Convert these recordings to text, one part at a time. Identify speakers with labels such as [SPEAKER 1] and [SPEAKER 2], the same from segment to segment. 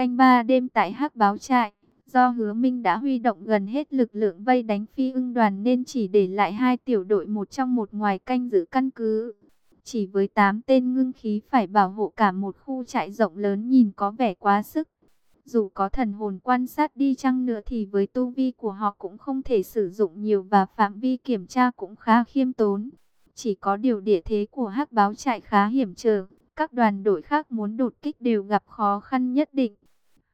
[SPEAKER 1] canh ba đêm tại hắc báo trại. Do hứa Minh đã huy động gần hết lực lượng vây đánh phi ưng đoàn nên chỉ để lại hai tiểu đội một trong một ngoài canh giữ căn cứ. Chỉ với 8 tên ngưng khí phải bảo hộ cả một khu trại rộng lớn nhìn có vẻ quá sức. Dù có thần hồn quan sát đi chăng nữa thì với tu vi của họ cũng không thể sử dụng nhiều và phạm vi kiểm tra cũng khá khiêm tốn. Chỉ có điều địa thế của hắc báo trại khá hiểm trở, các đoàn đội khác muốn đột kích đều gặp khó khăn nhất định.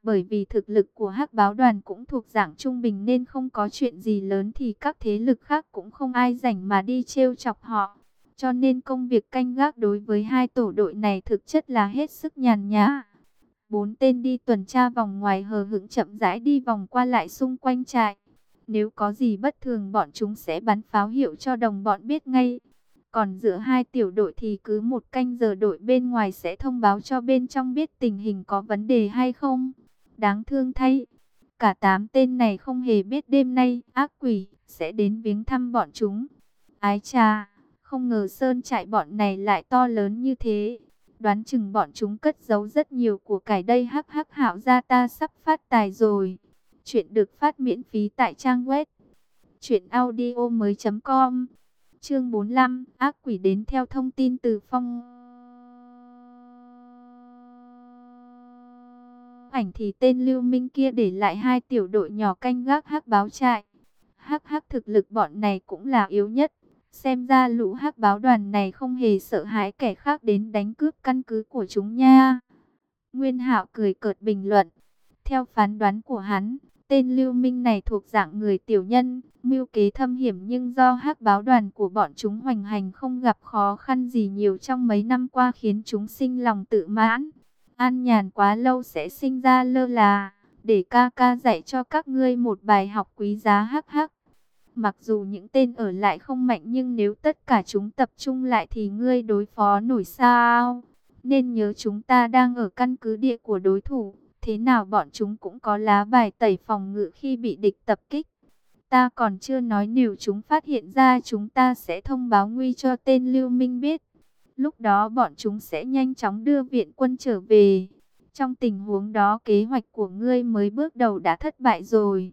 [SPEAKER 1] Bởi vì thực lực của hắc báo đoàn cũng thuộc dạng trung bình nên không có chuyện gì lớn thì các thế lực khác cũng không ai rảnh mà đi trêu chọc họ. Cho nên công việc canh gác đối với hai tổ đội này thực chất là hết sức nhàn nhã. Bốn tên đi tuần tra vòng ngoài hờ hững chậm rãi đi vòng qua lại xung quanh trại. Nếu có gì bất thường bọn chúng sẽ bắn pháo hiệu cho đồng bọn biết ngay. Còn giữa hai tiểu đội thì cứ một canh giờ đội bên ngoài sẽ thông báo cho bên trong biết tình hình có vấn đề hay không. Đáng thương thay, cả tám tên này không hề biết đêm nay ác quỷ sẽ đến viếng thăm bọn chúng. Ái cha, không ngờ sơn trại bọn này lại to lớn như thế. Đoán chừng bọn chúng cất giấu rất nhiều của cải đây hắc hắc hảo ra ta sắp phát tài rồi. Chuyện được phát miễn phí tại trang web audio mới.com Chương 45 Ác quỷ đến theo thông tin từ phong ảnh thì tên Lưu Minh kia để lại hai tiểu đội nhỏ canh gác hắc báo trại. Hắc hắc thực lực bọn này cũng là yếu nhất. Xem ra lũ hắc báo đoàn này không hề sợ hãi kẻ khác đến đánh cướp căn cứ của chúng nha. Nguyên Hạo cười cợt bình luận. Theo phán đoán của hắn, tên Lưu Minh này thuộc dạng người tiểu nhân, mưu kế thâm hiểm nhưng do hắc báo đoàn của bọn chúng hoành hành không gặp khó khăn gì nhiều trong mấy năm qua khiến chúng sinh lòng tự mãn. An nhàn quá lâu sẽ sinh ra lơ là, để ca ca dạy cho các ngươi một bài học quý giá hắc hắc. Mặc dù những tên ở lại không mạnh nhưng nếu tất cả chúng tập trung lại thì ngươi đối phó nổi sao. Nên nhớ chúng ta đang ở căn cứ địa của đối thủ, thế nào bọn chúng cũng có lá bài tẩy phòng ngự khi bị địch tập kích. Ta còn chưa nói nếu chúng phát hiện ra chúng ta sẽ thông báo nguy cho tên Lưu Minh biết. Lúc đó bọn chúng sẽ nhanh chóng đưa viện quân trở về. Trong tình huống đó kế hoạch của ngươi mới bước đầu đã thất bại rồi.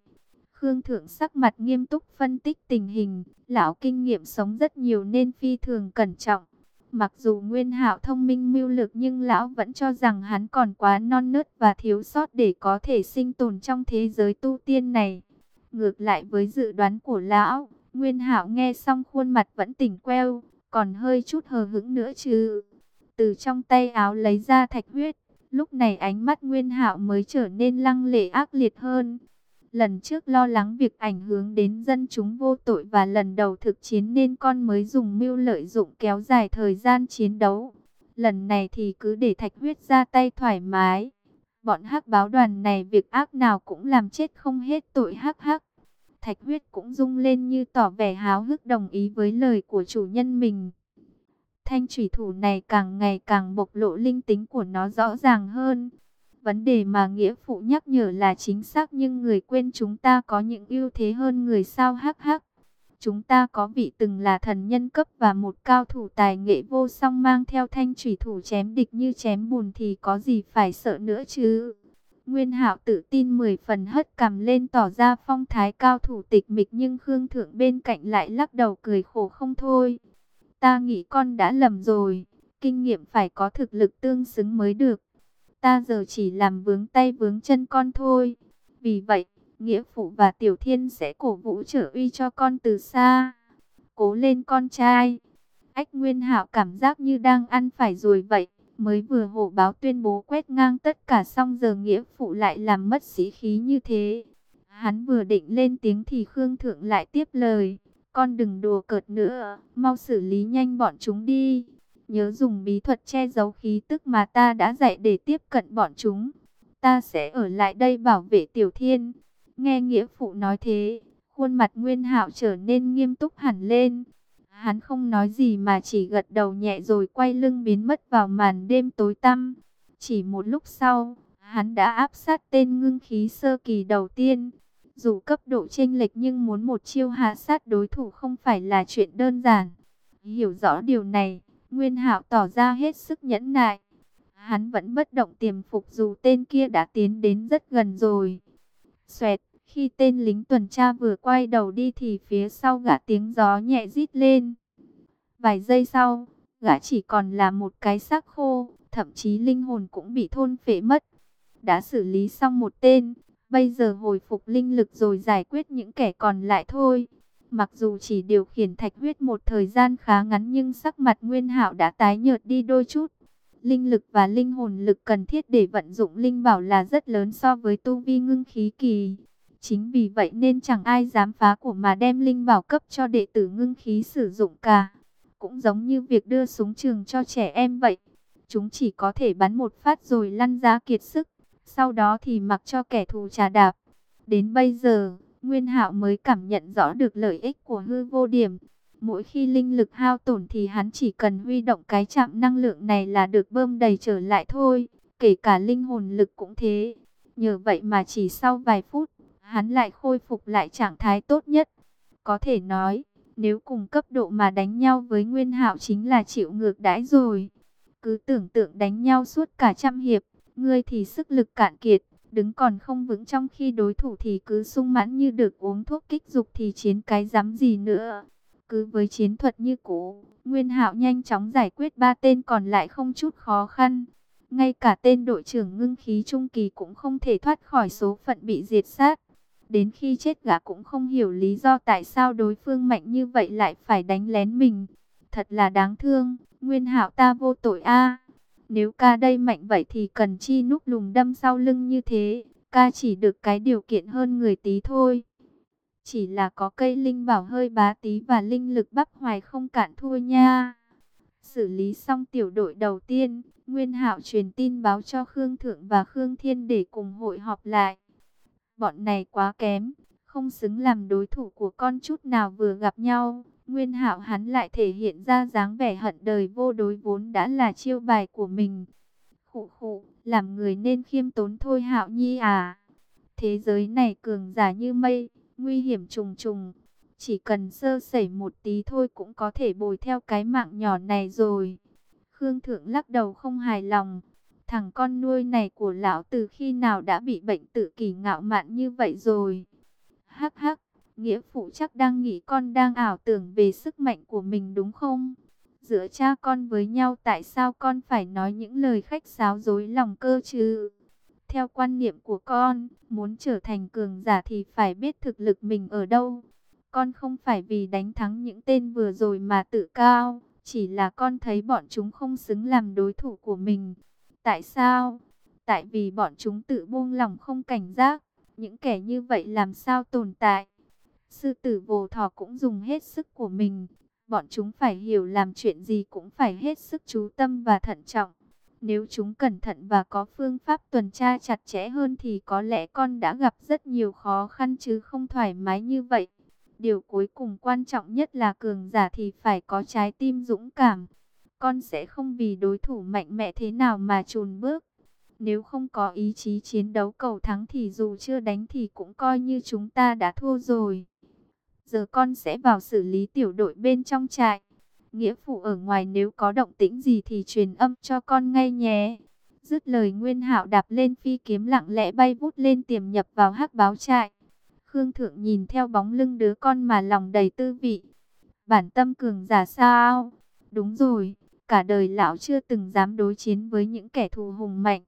[SPEAKER 1] Khương Thượng sắc mặt nghiêm túc phân tích tình hình. Lão kinh nghiệm sống rất nhiều nên phi thường cẩn trọng. Mặc dù Nguyên Hạo thông minh mưu lược nhưng lão vẫn cho rằng hắn còn quá non nớt và thiếu sót để có thể sinh tồn trong thế giới tu tiên này. Ngược lại với dự đoán của lão, Nguyên Hạo nghe xong khuôn mặt vẫn tỉnh queo, còn hơi chút hờ hững nữa chứ. Từ trong tay áo lấy ra thạch huyết, lúc này ánh mắt Nguyên Hạo mới trở nên lăng lệ ác liệt hơn. Lần trước lo lắng việc ảnh hưởng đến dân chúng vô tội và lần đầu thực chiến nên con mới dùng mưu lợi dụng kéo dài thời gian chiến đấu. Lần này thì cứ để thạch huyết ra tay thoải mái. Bọn hắc báo đoàn này việc ác nào cũng làm chết không hết tội hắc hắc. Thạch huyết cũng rung lên như tỏ vẻ háo hức đồng ý với lời của chủ nhân mình. Thanh thủy thủ này càng ngày càng bộc lộ linh tính của nó rõ ràng hơn. Vấn đề mà nghĩa phụ nhắc nhở là chính xác nhưng người quên chúng ta có những ưu thế hơn người sao hắc hắc. Chúng ta có vị từng là thần nhân cấp và một cao thủ tài nghệ vô song mang theo thanh thủy thủ chém địch như chém bùn thì có gì phải sợ nữa chứ. Nguyên Hạo tự tin 10 phần hất cằm lên tỏ ra phong thái cao thủ tịch mịch nhưng Khương Thượng bên cạnh lại lắc đầu cười khổ không thôi. Ta nghĩ con đã lầm rồi, kinh nghiệm phải có thực lực tương xứng mới được. Ta giờ chỉ làm vướng tay vướng chân con thôi. Vì vậy, Nghĩa Phụ và Tiểu Thiên sẽ cổ vũ trở uy cho con từ xa. Cố lên con trai. Ách Nguyên Hạo cảm giác như đang ăn phải rồi vậy. Mới vừa hộ báo tuyên bố quét ngang tất cả xong giờ nghĩa phụ lại làm mất sĩ khí như thế. Hắn vừa định lên tiếng thì Khương Thượng lại tiếp lời. Con đừng đùa cợt nữa, mau xử lý nhanh bọn chúng đi. Nhớ dùng bí thuật che giấu khí tức mà ta đã dạy để tiếp cận bọn chúng. Ta sẽ ở lại đây bảo vệ Tiểu Thiên. Nghe nghĩa phụ nói thế, khuôn mặt Nguyên Hạo trở nên nghiêm túc hẳn lên. Hắn không nói gì mà chỉ gật đầu nhẹ rồi quay lưng biến mất vào màn đêm tối tăm. Chỉ một lúc sau, hắn đã áp sát tên ngưng khí sơ kỳ đầu tiên. Dù cấp độ chênh lệch nhưng muốn một chiêu hạ sát đối thủ không phải là chuyện đơn giản. Hiểu rõ điều này, Nguyên Hạo tỏ ra hết sức nhẫn nại. Hắn vẫn bất động tiềm phục dù tên kia đã tiến đến rất gần rồi. Xoẹt, khi tên lính tuần tra vừa quay đầu đi thì phía sau gã tiếng gió nhẹ rít lên. Vài giây sau, gã chỉ còn là một cái xác khô, thậm chí linh hồn cũng bị thôn phệ mất. Đã xử lý xong một tên, bây giờ hồi phục linh lực rồi giải quyết những kẻ còn lại thôi. Mặc dù chỉ điều khiển thạch huyết một thời gian khá ngắn nhưng sắc mặt Nguyên Hạo đã tái nhợt đi đôi chút. Linh lực và linh hồn lực cần thiết để vận dụng linh bảo là rất lớn so với tu vi ngưng khí kỳ. Chính vì vậy nên chẳng ai dám phá của mà đem linh bảo cấp cho đệ tử ngưng khí sử dụng cả. Cũng giống như việc đưa súng trường cho trẻ em vậy. Chúng chỉ có thể bắn một phát rồi lăn ra kiệt sức. Sau đó thì mặc cho kẻ thù trà đạp. Đến bây giờ, Nguyên Hạo mới cảm nhận rõ được lợi ích của hư vô điểm. Mỗi khi linh lực hao tổn thì hắn chỉ cần huy động cái chạm năng lượng này là được bơm đầy trở lại thôi. Kể cả linh hồn lực cũng thế. Nhờ vậy mà chỉ sau vài phút, hắn lại khôi phục lại trạng thái tốt nhất. Có thể nói, nếu cùng cấp độ mà đánh nhau với Nguyên Hạo chính là chịu ngược đãi rồi. Cứ tưởng tượng đánh nhau suốt cả trăm hiệp, ngươi thì sức lực cạn kiệt, đứng còn không vững trong khi đối thủ thì cứ sung mãn như được uống thuốc kích dục thì chiến cái dám gì nữa. Cứ với chiến thuật như cũ, Nguyên Hạo nhanh chóng giải quyết ba tên còn lại không chút khó khăn. Ngay cả tên đội trưởng ngưng khí trung kỳ cũng không thể thoát khỏi số phận bị diệt sát. Đến khi chết gã cũng không hiểu lý do tại sao đối phương mạnh như vậy lại phải đánh lén mình. Thật là đáng thương, Nguyên Hạo ta vô tội a. Nếu ca đây mạnh vậy thì cần chi núp lùng đâm sau lưng như thế, ca chỉ được cái điều kiện hơn người tí thôi. Chỉ là có cây linh bảo hơi bá tí và linh lực bắp hoài không cạn thua nha. Xử lý xong tiểu đội đầu tiên, Nguyên Hạo truyền tin báo cho Khương Thượng và Khương Thiên để cùng hội họp lại. Bọn này quá kém, không xứng làm đối thủ của con chút nào vừa gặp nhau. Nguyên Hạo hắn lại thể hiện ra dáng vẻ hận đời vô đối vốn đã là chiêu bài của mình. Khụ khụ, làm người nên khiêm tốn thôi Hạo Nhi à. Thế giới này cường giả như mây, nguy hiểm trùng trùng. Chỉ cần sơ sẩy một tí thôi cũng có thể bồi theo cái mạng nhỏ này rồi. Khương Thượng lắc đầu không hài lòng. Thằng con nuôi này của lão từ khi nào đã bị bệnh tự kỳ ngạo mạn như vậy rồi. Hắc hắc, nghĩa phụ chắc đang nghĩ con đang ảo tưởng về sức mạnh của mình đúng không? Giữa cha con với nhau tại sao con phải nói những lời khách sáo dối lòng cơ chứ? Theo quan niệm của con, muốn trở thành cường giả thì phải biết thực lực mình ở đâu. Con không phải vì đánh thắng những tên vừa rồi mà tự cao, chỉ là con thấy bọn chúng không xứng làm đối thủ của mình. Tại sao? Tại vì bọn chúng tự buông lòng không cảnh giác. Những kẻ như vậy làm sao tồn tại? Sư tử vồ thỏ cũng dùng hết sức của mình. Bọn chúng phải hiểu làm chuyện gì cũng phải hết sức chú tâm và thận trọng. Nếu chúng cẩn thận và có phương pháp tuần tra chặt chẽ hơn thì có lẽ con đã gặp rất nhiều khó khăn chứ không thoải mái như vậy. Điều cuối cùng quan trọng nhất là cường giả thì phải có trái tim dũng cảm. Con sẽ không vì đối thủ mạnh mẽ thế nào mà chùn bước. Nếu không có ý chí chiến đấu cầu thắng thì dù chưa đánh thì cũng coi như chúng ta đã thua rồi. Giờ con sẽ vào xử lý tiểu đội bên trong trại. Nghĩa phụ ở ngoài nếu có động tĩnh gì thì truyền âm cho con ngay nhé. Dứt lời Nguyên Hạo đạp lên phi kiếm lặng lẽ bay vút lên tiềm nhập vào hắc báo trại. Khương Thượng nhìn theo bóng lưng đứa con mà lòng đầy tư vị. Bản tâm cường giả sao? Đúng rồi, cả đời lão chưa từng dám đối chiến với những kẻ thù hùng mạnh.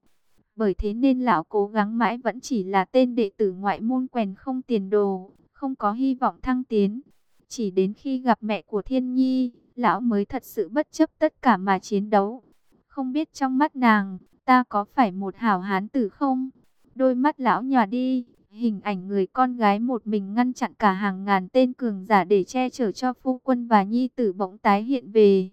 [SPEAKER 1] Bởi thế nên lão cố gắng mãi vẫn chỉ là tên đệ tử ngoại môn quèn không tiền đồ, không có hy vọng thăng tiến. Chỉ đến khi gặp mẹ của Thiên Nhi, lão mới thật sự bất chấp tất cả mà chiến đấu. Không biết trong mắt nàng, ta có phải một hảo hán tử không? Đôi mắt lão nhòa đi, hình ảnh người con gái một mình ngăn chặn cả hàng ngàn tên cường giả để che chở cho phu quân và nhi tử bỗng tái hiện về.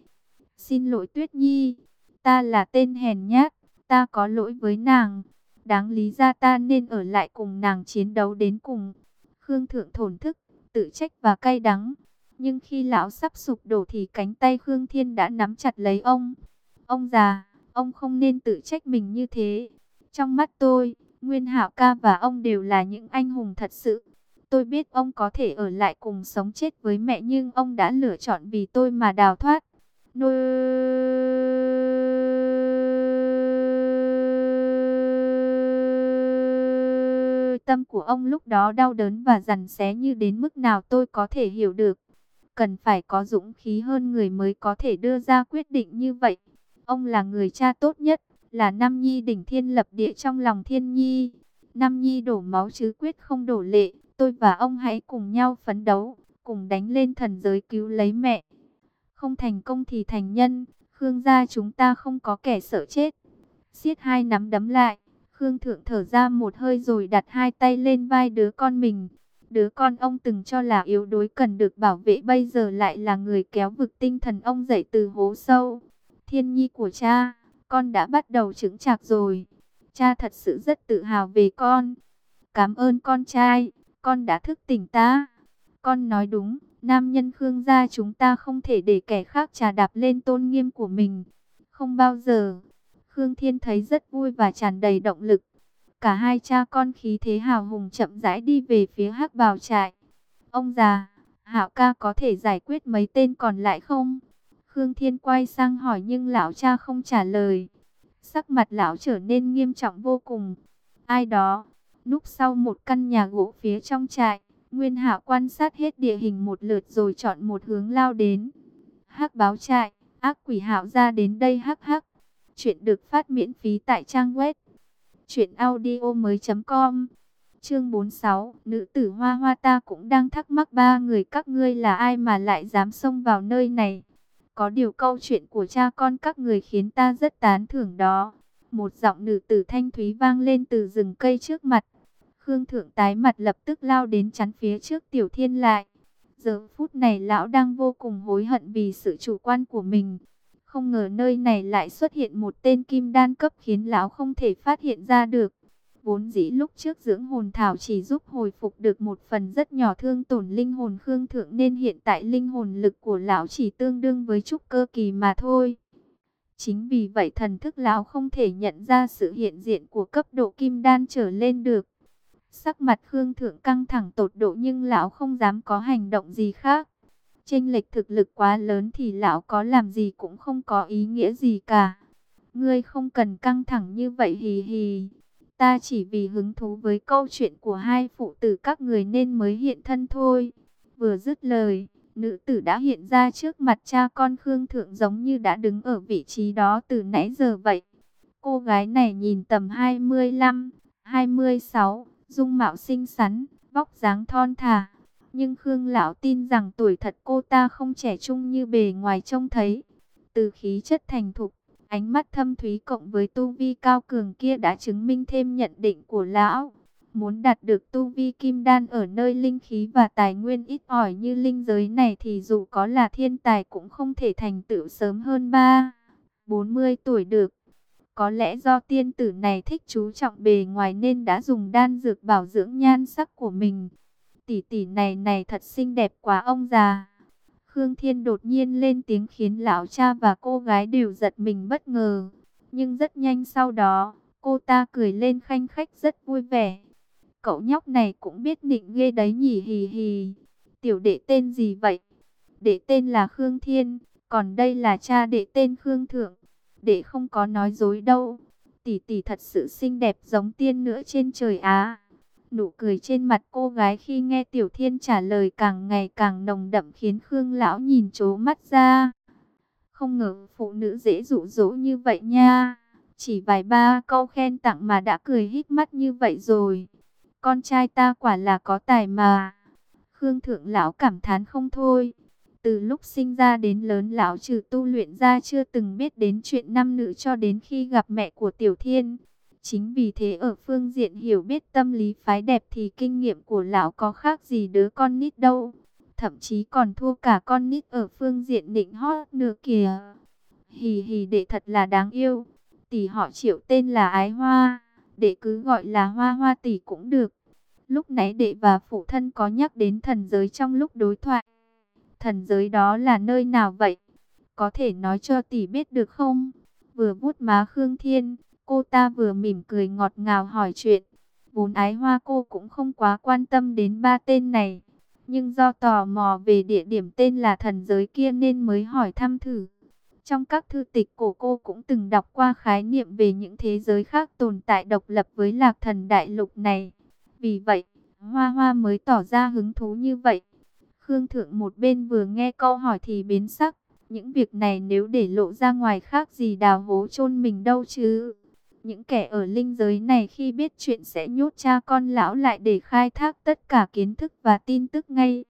[SPEAKER 1] Xin lỗi Tuyết Nhi, ta là tên hèn nhát, ta có lỗi với nàng. Đáng lý ra ta nên ở lại cùng nàng chiến đấu đến cùng. Khương Thượng thổn thức, tự trách và cay đắng. Nhưng khi lão sắp sụp đổ thì cánh tay Khương Thiên đã nắm chặt lấy ông. Ông già, ông không nên tự trách mình như thế. Trong mắt tôi, Nguyên Hạo ca và ông đều là những anh hùng thật sự. Tôi biết ông có thể ở lại cùng sống chết với mẹ nhưng ông đã lựa chọn vì tôi mà đào thoát. Nôi... Tâm của ông lúc đó đau đớn và rằn xé như đến mức nào tôi có thể hiểu được. Cần phải có dũng khí hơn người mới có thể đưa ra quyết định như vậy. Ông là người cha tốt nhất, là Nam Nhi đỉnh thiên lập địa trong lòng thiên nhi. Nam Nhi đổ máu chứ quyết không đổ lệ, tôi và ông hãy cùng nhau phấn đấu, cùng đánh lên thần giới cứu lấy mẹ. Không thành công thì thành nhân, Khương gia chúng ta không có kẻ sợ chết. siết hai nắm đấm lại, Khương thượng thở ra một hơi rồi đặt hai tay lên vai đứa con mình. Đứa con ông từng cho là yếu đuối cần được bảo vệ bây giờ lại là người kéo vực tinh thần ông dậy từ hố sâu. Thiên nhi của cha, con đã bắt đầu chứng chạc rồi. Cha thật sự rất tự hào về con. Cảm ơn con trai, con đã thức tỉnh ta. Con nói đúng, nam nhân Khương gia chúng ta không thể để kẻ khác trà đạp lên tôn nghiêm của mình. Không bao giờ. Khương Thiên thấy rất vui và tràn đầy động lực. Cả hai cha con khí thế hào hùng chậm rãi đi về phía hắc bào trại. Ông già, Hạo ca có thể giải quyết mấy tên còn lại không? Khương Thiên quay sang hỏi nhưng lão cha không trả lời. Sắc mặt lão trở nên nghiêm trọng vô cùng. Ai đó, núp sau một căn nhà gỗ phía trong trại. Nguyên Hạo quan sát hết địa hình một lượt rồi chọn một hướng lao đến. Hắc báo trại, ác quỷ Hạo ra đến đây hắc hắc. Chuyện được phát miễn phí tại trang web truyệnaudiomoi.com. Chương 46, nữ tử Hoa Hoa ta cũng đang thắc mắc ba người các ngươi là ai mà lại dám xông vào nơi này. Có điều câu chuyện của cha con các người khiến ta rất tán thưởng đó. Một giọng nữ tử thanh thúy vang lên từ rừng cây trước mặt. Khương Thượng tái mặt lập tức lao đến chắn phía trước Tiểu Thiên lại. Giờ phút này lão đang vô cùng hối hận vì sự chủ quan của mình. Không ngờ nơi này lại xuất hiện một tên kim đan cấp khiến lão không thể phát hiện ra được. Vốn dĩ lúc trước dưỡng hồn thảo chỉ giúp hồi phục được một phần rất nhỏ thương tổn linh hồn Khương Thượng nên hiện tại linh hồn lực của lão chỉ tương đương với trúc cơ kỳ mà thôi. Chính vì vậy thần thức lão không thể nhận ra sự hiện diện của cấp độ kim đan trở lên được. Sắc mặt Khương Thượng căng thẳng tột độ nhưng lão không dám có hành động gì khác. Chênh lệch thực lực quá lớn thì lão có làm gì cũng không có ý nghĩa gì cả. Ngươi không cần căng thẳng như vậy hì hì. Ta chỉ vì hứng thú với câu chuyện của hai phụ tử các người nên mới hiện thân thôi. Vừa dứt lời, nữ tử đã hiện ra trước mặt cha con Khương Thượng giống như đã đứng ở vị trí đó từ nãy giờ vậy. Cô gái này nhìn tầm 25, 26, dung mạo xinh xắn, vóc dáng thon thả. Nhưng Khương Lão tin rằng tuổi thật cô ta không trẻ trung như bề ngoài trông thấy. Từ khí chất thành thục, ánh mắt thâm thúy cộng với tu vi cao cường kia đã chứng minh thêm nhận định của Lão. Muốn đạt được tu vi kim đan ở nơi linh khí và tài nguyên ít ỏi như linh giới này thì dù có là thiên tài cũng không thể thành tựu sớm hơn 3, 40 tuổi được. Có lẽ do tiên tử này thích chú trọng bề ngoài nên đã dùng đan dược bảo dưỡng nhan sắc của mình. Tỷ tỷ này này thật xinh đẹp quá ông già. Khương Thiên đột nhiên lên tiếng khiến lão cha và cô gái đều giật mình bất ngờ. Nhưng rất nhanh sau đó, cô ta cười lên khanh khách rất vui vẻ. Cậu nhóc này cũng biết nịnh ghê đấy nhỉ hì hì. Tiểu đệ tên gì vậy? Đệ tên là Khương Thiên, còn đây là cha đệ tên Khương Thượng để không có nói dối đâu. Tỷ tỷ thật sự xinh đẹp giống tiên nữa trên trời Á. Nụ cười trên mặt cô gái khi nghe Tiểu Thiên trả lời càng ngày càng nồng đậm khiến Khương Lão nhìn chố mắt ra. Không ngờ phụ nữ dễ dụ dỗ như vậy nha. Chỉ vài ba câu khen tặng mà đã cười hít mắt như vậy rồi. Con trai ta quả là có tài mà. Khương Thượng Lão cảm thán không thôi. Từ lúc sinh ra đến lớn lão trừ tu luyện ra chưa từng biết đến chuyện nam nữ cho đến khi gặp mẹ của Tiểu Thiên. Chính vì thế ở phương diện hiểu biết tâm lý phái đẹp thì kinh nghiệm của lão có khác gì đứa con nít đâu. Thậm chí còn thua cả con nít ở phương diện định hót nữa kìa. Hì hì đệ thật là đáng yêu. Tỷ họ triệu tên là Ái Hoa. Đệ cứ gọi là Hoa Hoa tỷ cũng được. Lúc nãy đệ và phụ thân có nhắc đến thần giới trong lúc đối thoại. Thần giới đó là nơi nào vậy? Có thể nói cho tỷ biết được không? Vừa vuốt má Khương Thiên, cô ta vừa mỉm cười ngọt ngào hỏi chuyện. Vốn ái hoa cô cũng không quá quan tâm đến ba tên này. Nhưng do tò mò về địa điểm tên là thần giới kia nên mới hỏi thăm thử. Trong các thư tịch cổ cô cũng từng đọc qua khái niệm về những thế giới khác tồn tại độc lập với lạc thần đại lục này. Vì vậy, Hoa Hoa mới tỏ ra hứng thú như vậy. Khương Thượng một bên vừa nghe câu hỏi thì biến sắc. Những việc này nếu để lộ ra ngoài khác gì đào hố chôn mình đâu chứ. Những kẻ ở linh giới này khi biết chuyện sẽ nhốt cha con lão lại để khai thác tất cả kiến thức và tin tức ngay.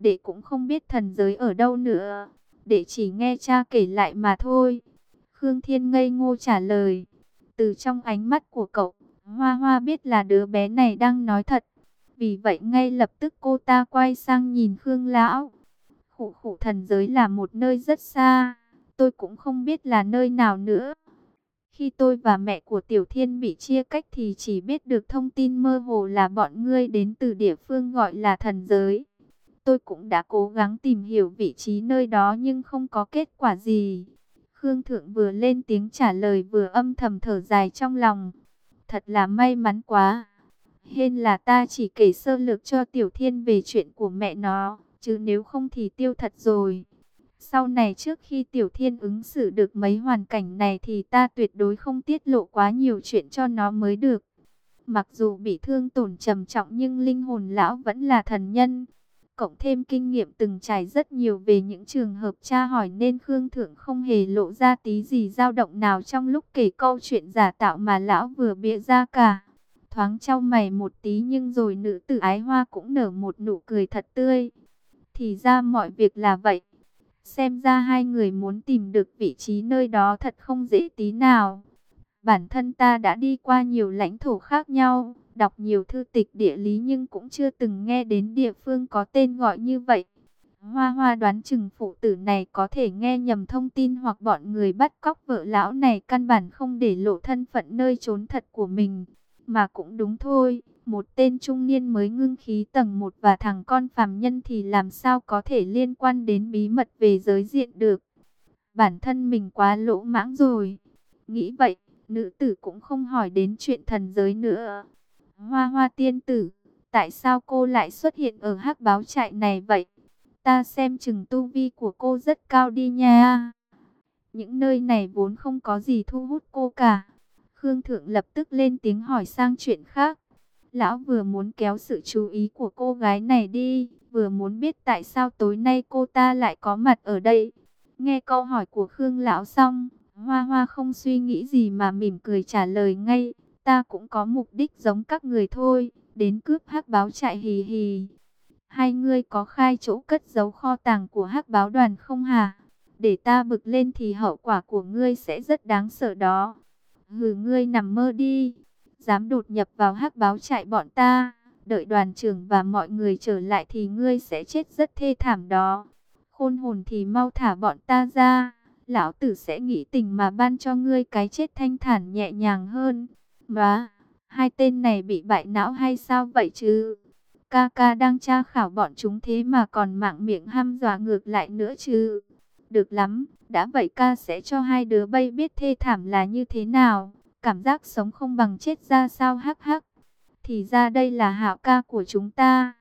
[SPEAKER 1] Để cũng không biết thần giới ở đâu nữa. Để chỉ nghe cha kể lại mà thôi. Khương Thiên ngây ngô trả lời. Từ trong ánh mắt của cậu, Hoa Hoa biết là đứa bé này đang nói thật. Vì vậy ngay lập tức cô ta quay sang nhìn Khương Lão. Khủ khủ thần giới là một nơi rất xa. Tôi cũng không biết là nơi nào nữa. Khi tôi và mẹ của Tiểu Thiên bị chia cách thì chỉ biết được thông tin mơ hồ là bọn ngươi đến từ địa phương gọi là thần giới. Tôi cũng đã cố gắng tìm hiểu vị trí nơi đó nhưng không có kết quả gì. Khương Thượng vừa lên tiếng trả lời vừa âm thầm thở dài trong lòng. Thật là may mắn quá. Hên là ta chỉ kể sơ lược cho Tiểu Thiên về chuyện của mẹ nó, chứ nếu không thì tiêu thật rồi. Sau này trước khi Tiểu Thiên ứng xử được mấy hoàn cảnh này thì ta tuyệt đối không tiết lộ quá nhiều chuyện cho nó mới được. Mặc dù bị thương tổn trầm trọng nhưng linh hồn lão vẫn là thần nhân. Cộng thêm kinh nghiệm từng trải rất nhiều về những trường hợp tra hỏi nên Khương Thượng không hề lộ ra tí gì dao động nào trong lúc kể câu chuyện giả tạo mà lão vừa bịa ra cả. Thoáng trao mày một tí nhưng rồi nữ tử ái hoa cũng nở một nụ cười thật tươi. Thì ra mọi việc là vậy. Xem ra hai người muốn tìm được vị trí nơi đó thật không dễ tí nào. Bản thân ta đã đi qua nhiều lãnh thổ khác nhau, đọc nhiều thư tịch địa lý nhưng cũng chưa từng nghe đến địa phương có tên gọi như vậy. Hoa hoa đoán chừng phụ tử này có thể nghe nhầm thông tin hoặc bọn người bắt cóc vợ lão này căn bản không để lộ thân phận nơi trốn thật của mình. Mà cũng đúng thôi, một tên trung niên mới ngưng khí tầng 1 và thằng con phàm nhân thì làm sao có thể liên quan đến bí mật về giới diện được. Bản thân mình quá lỗ mãng rồi. Nghĩ vậy, nữ tử cũng không hỏi đến chuyện thần giới nữa. Hoa hoa tiên tử, tại sao cô lại xuất hiện ở hắc báo trại này vậy? Ta xem chừng tu vi của cô rất cao đi nha. Những nơi này vốn không có gì thu hút cô cả. Khương Thượng lập tức lên tiếng hỏi sang chuyện khác. Lão vừa muốn kéo sự chú ý của cô gái này đi, vừa muốn biết tại sao tối nay cô ta lại có mặt ở đây. Nghe câu hỏi của Khương Lão xong, Hoa Hoa không suy nghĩ gì mà mỉm cười trả lời ngay. Ta cũng có mục đích giống các người thôi, đến cướp hắc báo trại hì hì. Hai ngươi có khai chỗ cất giấu kho tàng của hắc báo đoàn không hả? Để ta bực lên thì hậu quả của ngươi sẽ rất đáng sợ đó. Hừ ngươi nằm mơ đi, dám đột nhập vào hắc báo trại bọn ta, đợi đoàn trưởng và mọi người trở lại thì ngươi sẽ chết rất thê thảm đó. Khôn hồn thì mau thả bọn ta ra, lão tử sẽ nghĩ tình mà ban cho ngươi cái chết thanh thản nhẹ nhàng hơn. Mà, hai tên này bị bại não hay sao vậy chứ? Ca ca đang tra khảo bọn chúng thế mà còn mạng miệng ham dọa ngược lại nữa chứ. Được lắm, đã vậy ca sẽ cho hai đứa bay biết thê thảm là như thế nào. Cảm giác sống không bằng chết ra sao hắc hắc. Thì ra đây là hạo ca của chúng ta.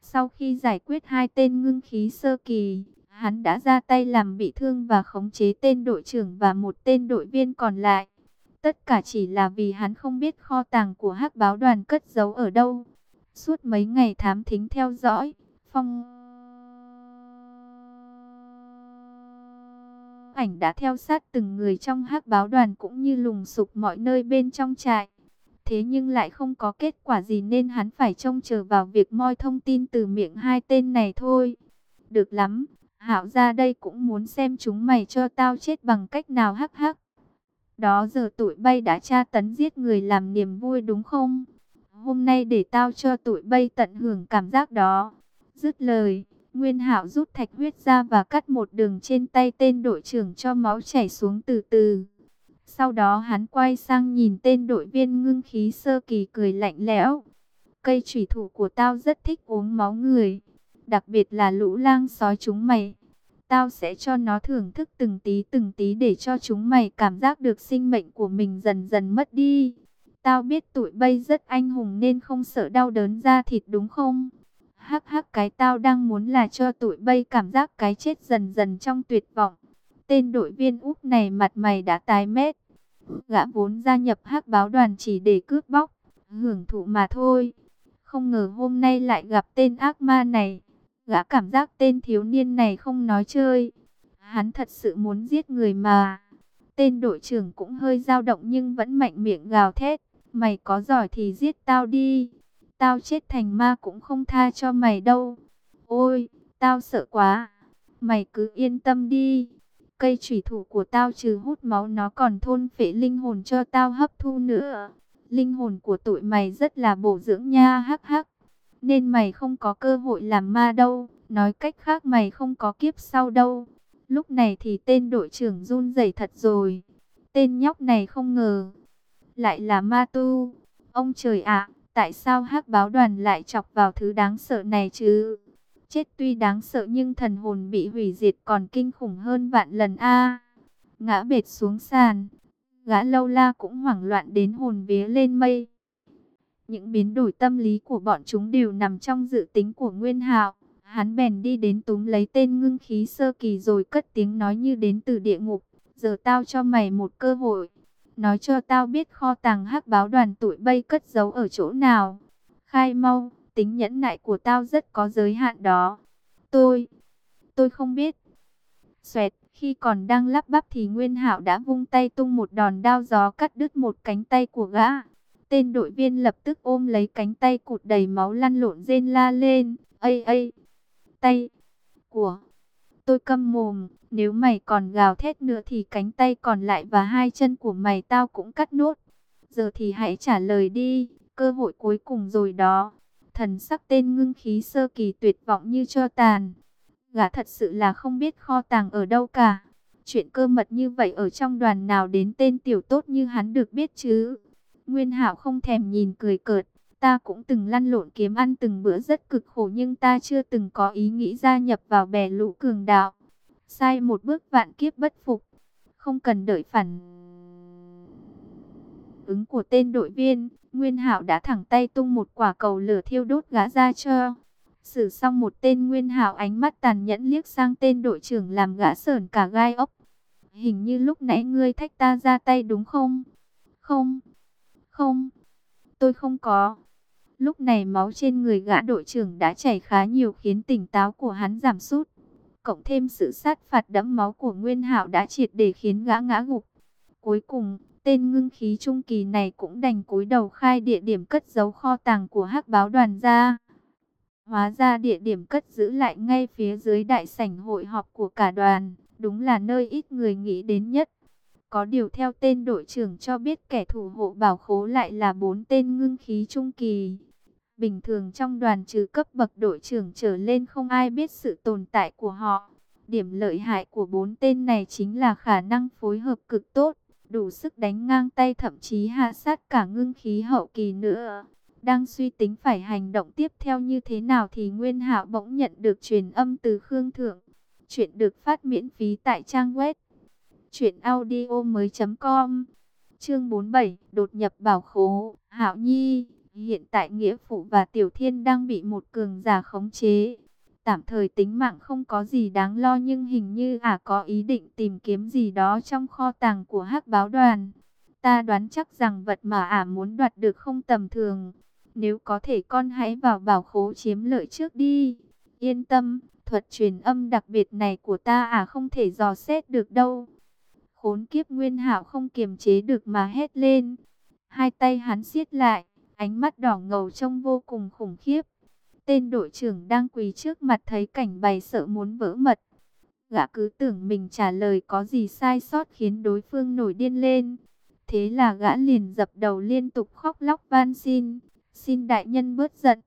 [SPEAKER 1] Sau khi giải quyết hai tên ngưng khí sơ kỳ, hắn đã ra tay làm bị thương và khống chế tên đội trưởng và một tên đội viên còn lại. Tất cả chỉ là vì hắn không biết kho tàng của hắc báo đoàn cất giấu ở đâu. Suốt mấy ngày thám thính theo dõi, Phong... ảnh đã theo sát từng người trong hắc báo đoàn cũng như lùng sục mọi nơi bên trong trại. Thế nhưng lại không có kết quả gì nên hắn phải trông chờ vào việc moi thông tin từ miệng hai tên này thôi. Được lắm, hạo ra đây cũng muốn xem chúng mày cho tao chết bằng cách nào hắc hắc. Đó giờ tụi bay đã tra tấn giết người làm niềm vui đúng không? Hôm nay để tao cho tụi bay tận hưởng cảm giác đó. Dứt lời, Nguyên Hạo rút thạch huyết ra và cắt một đường trên tay tên đội trưởng cho máu chảy xuống từ từ. Sau đó hắn quay sang nhìn tên đội viên ngưng khí sơ kỳ cười lạnh lẽo. Cây thủy thủ của tao rất thích uống máu người. Đặc biệt là lũ lang sói chúng mày. Tao sẽ cho nó thưởng thức từng tí từng tí để cho chúng mày cảm giác được sinh mệnh của mình dần dần mất đi. Tao biết tụi bay rất anh hùng nên không sợ đau đớn da thịt đúng không? Hắc hắc cái tao đang muốn là cho tụi bay cảm giác cái chết dần dần trong tuyệt vọng. Tên đội viên úp này mặt mày đã tái mét. Gã vốn gia nhập hắc báo đoàn chỉ để cướp bóc, hưởng thụ mà thôi. Không ngờ hôm nay lại gặp tên ác ma này. Gã cảm giác tên thiếu niên này không nói chơi. Hắn thật sự muốn giết người mà. Tên đội trưởng cũng hơi dao động nhưng vẫn mạnh miệng gào thét. Mày có giỏi thì giết tao đi. Tao chết thành ma cũng không tha cho mày đâu. Ôi, tao sợ quá. Mày cứ yên tâm đi. Cây thủy thủ của tao trừ hút máu nó còn thôn phệ linh hồn cho tao hấp thu nữa. Linh hồn của tụi mày rất là bổ dưỡng nha hắc hắc. Nên mày không có cơ hội làm ma đâu. Nói cách khác mày không có kiếp sau đâu. Lúc này thì tên đội trưởng run rẩy thật rồi. Tên nhóc này không ngờ. Lại là ma tu. Ông trời ạ, tại sao hắc báo đoàn lại chọc vào thứ đáng sợ này chứ? Chết tuy đáng sợ nhưng thần hồn bị hủy diệt còn kinh khủng hơn vạn lần a. ngã bệt xuống sàn, gã lâu la cũng hoảng loạn đến hồn vía lên mây. Những biến đổi tâm lý của bọn chúng đều nằm trong dự tính của Nguyên Hạo. Hắn bèn đi đến túm lấy tên ngưng khí sơ kỳ rồi cất tiếng nói như đến từ địa ngục. Giờ tao cho mày một cơ hội. Nói cho tao biết kho tàng hắc báo đoàn tụi bay cất giấu ở chỗ nào. Khai mau, tính nhẫn nại của tao rất có giới hạn đó. Tôi, tôi không biết. Xoẹt, khi còn đang lắp bắp thì Nguyên Hạo đã vung tay tung một đòn đao gió cắt đứt một cánh tay của gã. Tên đội viên lập tức ôm lấy cánh tay cụt đầy máu lăn lộn rên la lên. Ây ây, tay của tôi câm mồm, nếu mày còn gào thét nữa thì cánh tay còn lại và hai chân của mày tao cũng cắt nốt. Giờ thì hãy trả lời đi, cơ hội cuối cùng rồi đó. Thần sắc tên ngưng khí sơ kỳ tuyệt vọng như cho tàn. Gã thật sự là không biết kho tàng ở đâu cả. Chuyện cơ mật như vậy ở trong đoàn nào đến tên tiểu tốt như hắn được biết chứ. Nguyên Hạo không thèm nhìn cười cợt. Ta cũng từng lăn lộn kiếm ăn từng bữa rất cực khổ nhưng ta chưa từng có ý nghĩ gia nhập vào bè lũ cường đạo. Sai một bước vạn kiếp bất phục. Không cần đợi phản ứng của tên đội viên, Nguyên Hạo đã thẳng tay tung một quả cầu lửa thiêu đốt gã ra cho. Sử xong một tên Nguyên Hạo ánh mắt tàn nhẫn liếc sang tên đội trưởng làm gã sờn cả gai ốc. Hình như lúc nãy ngươi thách ta ra tay đúng không? Không, không, tôi không có. Lúc này máu trên người gã đội trưởng đã chảy khá nhiều khiến tỉnh táo của hắn giảm sút. Cộng thêm sự sát phạt đẫm máu của Nguyên Hạo đã triệt để khiến gã ngã gục. Cuối cùng, tên ngưng khí trung kỳ này cũng đành cúi đầu khai địa điểm cất giấu kho tàng của hắc báo đoàn ra. Hóa ra địa điểm cất giữ lại ngay phía dưới đại sảnh hội họp của cả đoàn, đúng là nơi ít người nghĩ đến nhất. Có điều theo tên đội trưởng cho biết kẻ thủ hộ bảo khố lại là bốn tên ngưng khí trung kỳ. Bình thường trong đoàn trừ cấp bậc đội trưởng trở lên không ai biết sự tồn tại của họ. Điểm lợi hại của bốn tên này chính là khả năng phối hợp cực tốt, đủ sức đánh ngang tay thậm chí hạ sát cả ngưng khí hậu kỳ nữa. Đang suy tính phải hành động tiếp theo như thế nào thì Nguyên Hạo bỗng nhận được truyền âm từ Khương Thượng. Chuyện được phát miễn phí tại trang web truyệnaudiomoi.com. Chương 47, đột nhập bảo khố, Hạo Nhi Hiện tại Nghĩa Phụ và Tiểu Thiên đang bị một cường giả khống chế. Tạm thời tính mạng không có gì đáng lo nhưng hình như ả có ý định tìm kiếm gì đó trong kho tàng của hắc báo đoàn. Ta đoán chắc rằng vật mà ả muốn đoạt được không tầm thường. Nếu có thể con hãy vào bảo khố chiếm lợi trước đi. Yên tâm, thuật truyền âm đặc biệt này của ta ả không thể dò xét được đâu. Khốn kiếp nguyên hảo không kiềm chế được mà hét lên. Hai tay hắn siết lại ánh mắt đỏ ngầu trông vô cùng khủng khiếp. Tên đội trưởng đang quỳ trước mặt thấy cảnh bày sợ muốn vỡ mật. Gã cứ tưởng mình trả lời có gì sai sót khiến đối phương nổi điên lên. Thế là gã liền dập đầu liên tục khóc lóc van xin. Xin đại nhân bớt giận.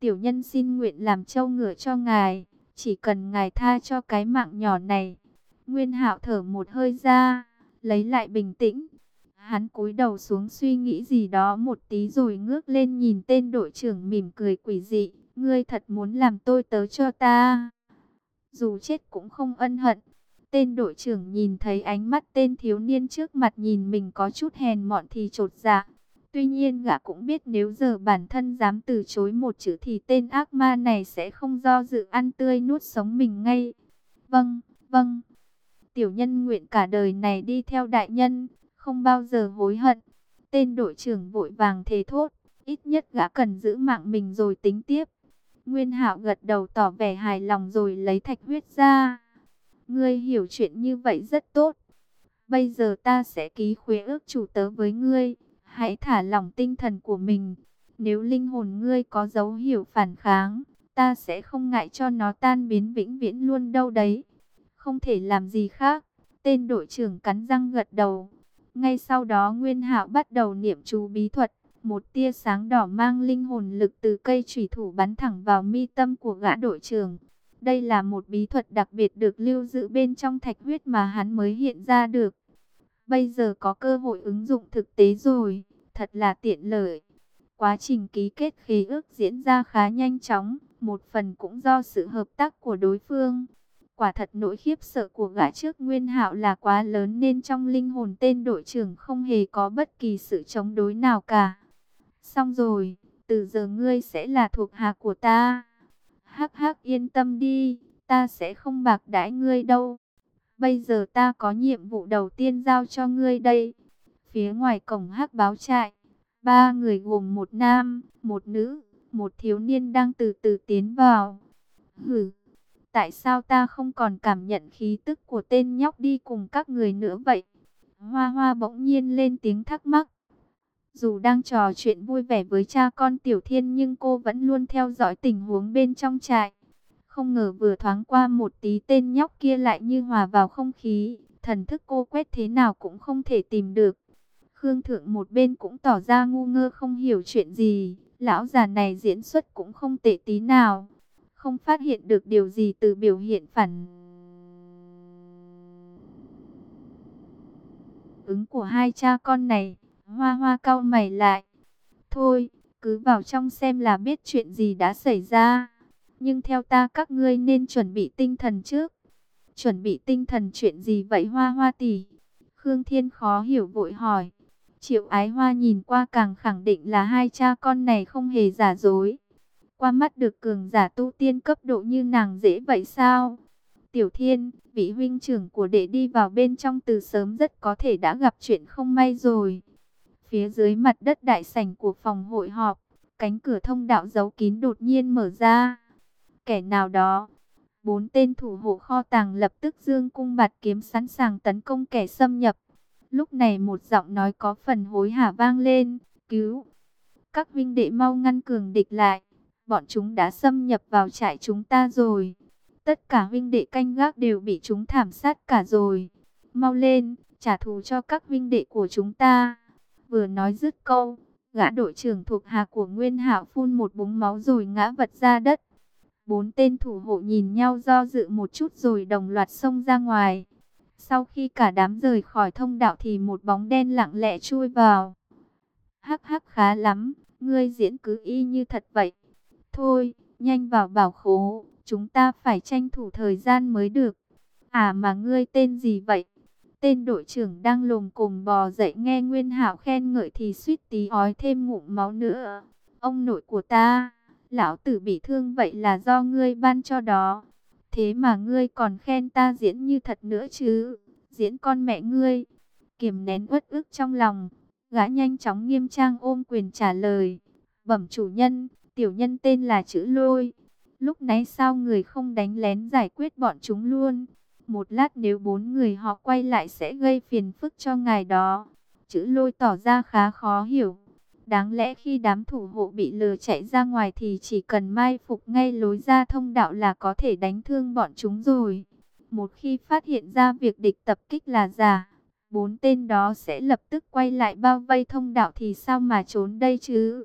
[SPEAKER 1] Tiểu nhân xin nguyện làm trâu ngựa cho ngài. Chỉ cần ngài tha cho cái mạng nhỏ này. Nguyên hạo thở một hơi ra. Lấy lại bình tĩnh. Hắn cúi đầu xuống suy nghĩ gì đó một tí rồi ngước lên nhìn tên đội trưởng mỉm cười quỷ dị. Ngươi thật muốn làm tôi tớ cho ta. Dù chết cũng không ân hận. Tên đội trưởng nhìn thấy ánh mắt tên thiếu niên trước mặt nhìn mình có chút hèn mọn thì trột dạ. Tuy nhiên gã cũng biết nếu giờ bản thân dám từ chối một chữ thì tên ác ma này sẽ không do dự ăn tươi nuốt sống mình ngay. Vâng, vâng. Tiểu nhân nguyện cả đời này đi theo đại nhân không bao giờ hối hận. Tên đội trưởng vội vàng thề thốt, Ít nhất gã cần giữ mạng mình rồi tính tiếp. Nguyên Hạo gật đầu tỏ vẻ hài lòng rồi lấy thạch huyết ra. Ngươi hiểu chuyện như vậy rất tốt. Bây giờ ta sẽ ký khuế ước chủ tớ với ngươi. Hãy thả lỏng tinh thần của mình. Nếu linh hồn ngươi có dấu hiệu phản kháng, ta sẽ không ngại cho nó tan biến vĩnh viễn luôn đâu đấy. Không thể làm gì khác. Tên đội trưởng cắn răng gật đầu. Ngay sau đó Nguyên Hạo bắt đầu niệm chú bí thuật. Một tia sáng đỏ mang linh hồn lực từ cây thủy thủ bắn thẳng vào mi tâm của gã đội trưởng. Đây là một bí thuật đặc biệt được lưu giữ bên trong thạch huyết mà hắn mới hiện ra được. Bây giờ có cơ hội ứng dụng thực tế rồi, thật là tiện lợi. Quá trình ký kết khí ước diễn ra khá nhanh chóng, một phần cũng do sự hợp tác của đối phương. Quả thật nỗi khiếp sợ của gã trước Nguyên Hạo là quá lớn nên trong linh hồn tên đội trưởng không hề có bất kỳ sự chống đối nào cả. Xong rồi, từ giờ ngươi sẽ là thuộc hạ của ta. Hắc hắc yên tâm đi, ta sẽ không bạc đãi ngươi đâu. Bây giờ ta có nhiệm vụ đầu tiên giao cho ngươi đây. Phía ngoài cổng hắc báo trại, ba người gồm một nam, một nữ, một thiếu niên đang từ từ tiến vào. Hử, tại sao ta không còn cảm nhận khí tức của tên nhóc đi cùng các người nữa vậy? Hoa hoa bỗng nhiên lên tiếng thắc mắc. Dù đang trò chuyện vui vẻ với cha con Tiểu Thiên nhưng cô vẫn luôn theo dõi tình huống bên trong trại. Không ngờ vừa thoáng qua một tí tên nhóc kia lại như hòa vào không khí. Thần thức cô quét thế nào cũng không thể tìm được. Khương Thượng một bên cũng tỏ ra ngu ngơ không hiểu chuyện gì. Lão già này diễn xuất cũng không tệ tí nào. Không phát hiện được điều gì từ biểu hiện phản ứng của hai cha con này. Hoa hoa cau mày lại. Thôi, cứ vào trong xem là biết chuyện gì đã xảy ra. Nhưng theo ta các ngươi nên chuẩn bị tinh thần trước. Chuẩn bị tinh thần chuyện gì vậy hoa hoa tỷ? Khương Thiên khó hiểu vội hỏi. Triệu ái hoa nhìn qua càng khẳng định là hai cha con này không hề giả dối. Qua mắt được cường giả tu tiên cấp độ như nàng dễ vậy sao? Tiểu Thiên, vị huynh trưởng của đệ đi vào bên trong từ sớm rất có thể đã gặp chuyện không may rồi. Phía dưới mặt đất đại sảnh của phòng hội họp, cánh cửa thông đạo giấu kín đột nhiên mở ra. Kẻ nào đó, bốn tên thủ hộ kho tàng lập tức dương cung bạt kiếm sẵn sàng tấn công kẻ xâm nhập. Lúc này một giọng nói có phần hối hả vang lên, cứu. Các huynh đệ mau ngăn cường địch lại, bọn chúng đã xâm nhập vào trại chúng ta rồi. Tất cả huynh đệ canh gác đều bị chúng thảm sát cả rồi. Mau lên, trả thù cho các huynh đệ của chúng ta. Vừa nói dứt câu, gã đội trưởng thuộc hạ của Nguyên Hạo phun một búng máu rồi ngã vật ra đất. Bốn tên thủ hộ nhìn nhau do dự một chút rồi đồng loạt xông ra ngoài. Sau khi cả đám rời khỏi thông đạo thì một bóng đen lặng lẽ chui vào. Hắc hắc khá lắm, ngươi diễn cứ y như thật vậy. Thôi, nhanh vào bảo khố, chúng ta phải tranh thủ thời gian mới được. À mà ngươi tên gì vậy? Tên đội trưởng đang lồm cồm bò dậy nghe Nguyên Hạo khen ngợi thì suýt tí ói thêm ngụm máu nữa. Ông nội của ta, lão tử bị thương vậy là do ngươi ban cho đó. Thế mà ngươi còn khen ta diễn như thật nữa chứ. Diễn con mẹ ngươi. Kiềm nén uất ức trong lòng. Gã nhanh chóng nghiêm trang ôm quyền trả lời. Bẩm chủ nhân, tiểu nhân tên là chữ lôi. Lúc nãy sao người không đánh lén giải quyết bọn chúng luôn. Một lát nếu bốn người họ quay lại sẽ gây phiền phức cho ngài đó. Chữ lôi tỏ ra khá khó hiểu. Đáng lẽ khi đám thủ hộ bị lừa chạy ra ngoài thì chỉ cần mai phục ngay lối ra thông đạo là có thể đánh thương bọn chúng rồi. Một khi phát hiện ra việc địch tập kích là giả, bốn tên đó sẽ lập tức quay lại bao vây thông đạo thì sao mà trốn đây chứ?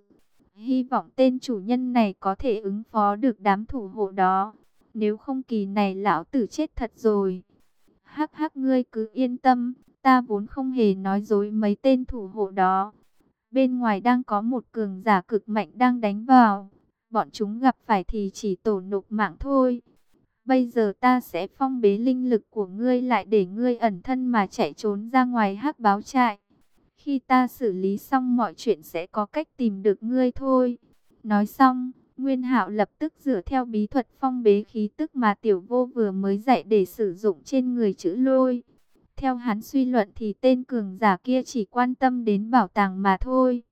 [SPEAKER 1] Hy vọng tên chủ nhân này có thể ứng phó được đám thủ hộ đó. Nếu không kỳ này lão tử chết thật rồi. Hắc hắc ngươi cứ yên tâm, ta vốn không hề nói dối mấy tên thủ hộ đó. Bên ngoài đang có một cường giả cực mạnh đang đánh vào. Bọn chúng gặp phải thì chỉ tổ nộp mạng thôi. Bây giờ ta sẽ phong bế linh lực của ngươi lại để ngươi ẩn thân mà chạy trốn ra ngoài hắc báo trại. Khi ta xử lý xong mọi chuyện sẽ có cách tìm được ngươi thôi. Nói xong, Nguyên Hạo lập tức dựa theo bí thuật phong bế khí tức mà tiểu vô vừa mới dạy để sử dụng trên người chữ lôi. Theo hắn suy luận thì tên cường giả kia chỉ quan tâm đến bảo tàng mà thôi.